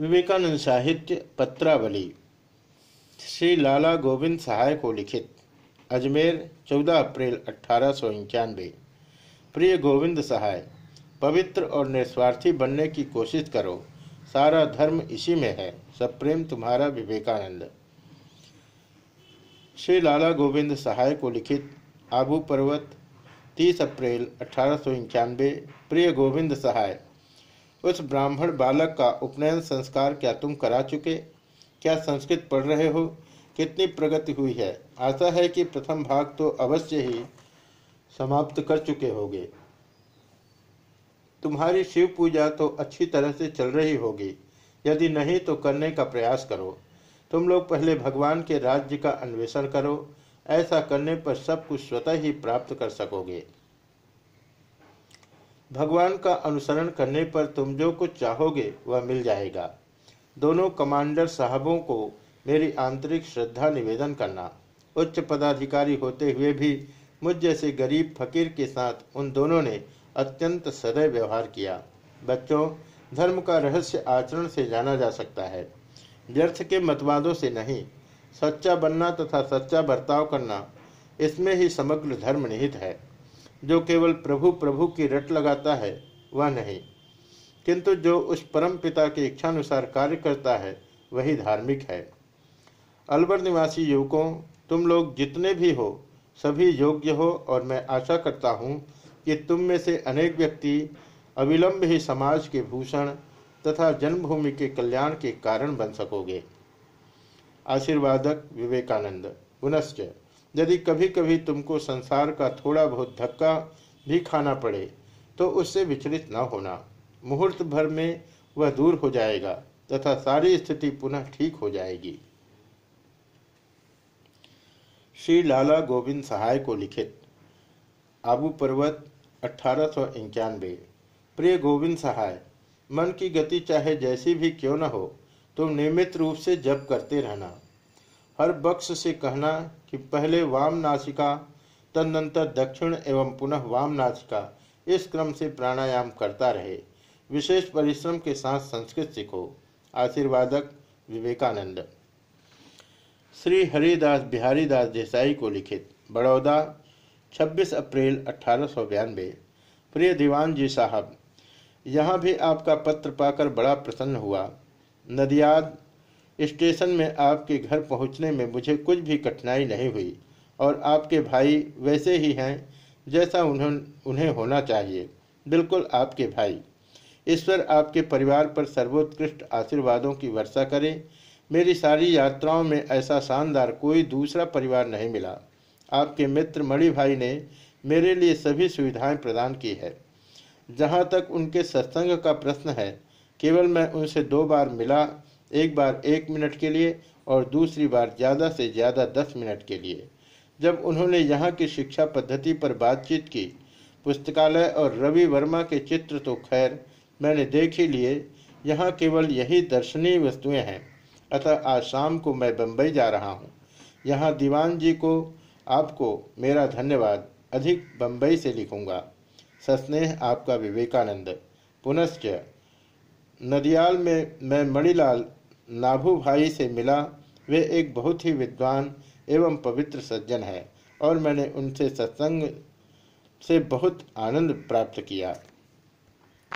विवेकानंद साहित्य पत्रावली। श्री लाला गोविंद सहाय को लिखित। अजमेर 14 अप्रैल अठारह प्रिय गोविंद सहाय, पवित्र और निस्वार्थी बनने की कोशिश करो। सारा धर्म इसी में है, सब प्रेम तुम्हारा विवेकानंद। श्री लाला गोविंद सहाय को लिखित। आबू पर्वत 30 अप्रैल अठारह प्रिय गोविंद सहाय उस ब्राह्मण बालक का उपनयन संस्कार क्या तुम करा चुके? क्या संस्कृत पढ़ रहे हो? कितनी प्रगति हुई है? आशा है कि प्रथम भाग तो अवश्य ही समाप्त कर चुके होगे। तुम्हारी शिव पूजा तो अच्छी तरह से चल रही होगी। यदि नहीं तो करने का प्रयास करो। तुम लोग पहले भगवान के राज्य का अन्वेषण करो। ऐसा करने पर सब कुछ स्वतः ही प्राप्त कर सकोगे। भगवान का अनुसरण करने पर तुम जो कुछ चाहोगे वह मिल जाएगा। दोनों कमांडर साहबों को मेरी आंतरिक श्रद्धा निवेदन करना। उच्च पदाधिकारी होते हुए भी मुझ जैसे गरीब फकीर के साथ उन दोनों ने अत्यंत सदैव व्यवहार किया। बच्चों, धर्म का रहस्य आचरण से जाना जा सकता है। व्यर्थ के मतवादों से नहीं, सच्चा बनना तथा सच्चा बर्ताव करना, इसमें ही समग्र धर्म निहित है। जो केवल प्रभु प्रभु की रट लगाता है, वह नहीं। किंतु जो उस परम पिता के इच्छानुसार कार्य करता है, वही धार्मिक है। अलवर निवासी युवकों, तुम लोग जितने भी हो, सभी योग्य हो और मैं आशा करता हूँ कि तुम में से अनेक व्यक्ति अविलंब ही समाज के भूषण तथा जन्मभूमि के कल्याण के कारण बन सकोगे। आशीर्वादक विवेकानंद, पुनश्च। यदि कभी कभी तुमको संसार का थोड़ा बहुत धक्का भी खाना पड़े तो उससे विचलित न होना। मुहूर्त भर में वह दूर हो जाएगा, तथा सारी स्थिति पुनः ठीक हो जाएगी। श्री लाला गोविंद सहाय को लिखित, आबू पर्वत अठारह प्रिय गोविंद सहाय, मन की गति चाहे जैसी भी क्यों न हो, तुम नियमित रूप से जप करते रहना। हर बक्स से कहना कि पहले वाम नासिका, तदनंतर दक्षिण एवं पुनः वाम नासिका, इस क्रम से प्राणायाम करता रहे। विशेष परिश्रम के साथ संस्कृत सीखो। आशीर्वादक विवेकानंद। श्री हरिदास बिहारी दास देसाई को लिखित, बड़ौदा 26 अप्रैल अठारह प्रिय दीवान जी साहब, यहाँ भी आपका पत्र पाकर बड़ा प्रसन्न हुआ। नदियाद स्टेशन में आपके घर पहुँचने में मुझे कुछ भी कठिनाई नहीं हुई, और आपके भाई वैसे ही हैं जैसा उन्होंने उन्हें होना चाहिए। बिल्कुल आपके भाई। ईश्वर आपके परिवार पर सर्वोत्कृष्ट आशीर्वादों की वर्षा करे। मेरी सारी यात्राओं में ऐसा शानदार कोई दूसरा परिवार नहीं मिला। आपके मित्र मणि भाई ने मेरे लिए सभी सुविधाएँ प्रदान की है। जहाँ तक उनके सत्संग का प्रश्न है, केवल मैं उनसे दो बार मिला एक बार एक मिनट के लिए और दूसरी बार ज़्यादा से ज़्यादा दस मिनट के लिए। जब उन्होंने यहाँ की शिक्षा पद्धति पर बातचीत की, पुस्तकालय और रवि वर्मा के चित्र तो खैर मैंने देख ही लिए, यहाँ केवल यही दर्शनीय वस्तुएँ हैं। अतः आज शाम को मैं बम्बई जा रहा हूँ। यहाँ दीवान जी को, आपको मेरा धन्यवाद। अधिक बम्बई से लिखूँगा। सस्नेह आपका विवेकानंद। पुनश्च, नदियाल में मैं मणिलाल नाभू भाई से मिला। वे एक बहुत ही विद्वान एवं पवित्र सज्जन है और मैंने उनसे सत्संग से बहुत आनंद प्राप्त किया।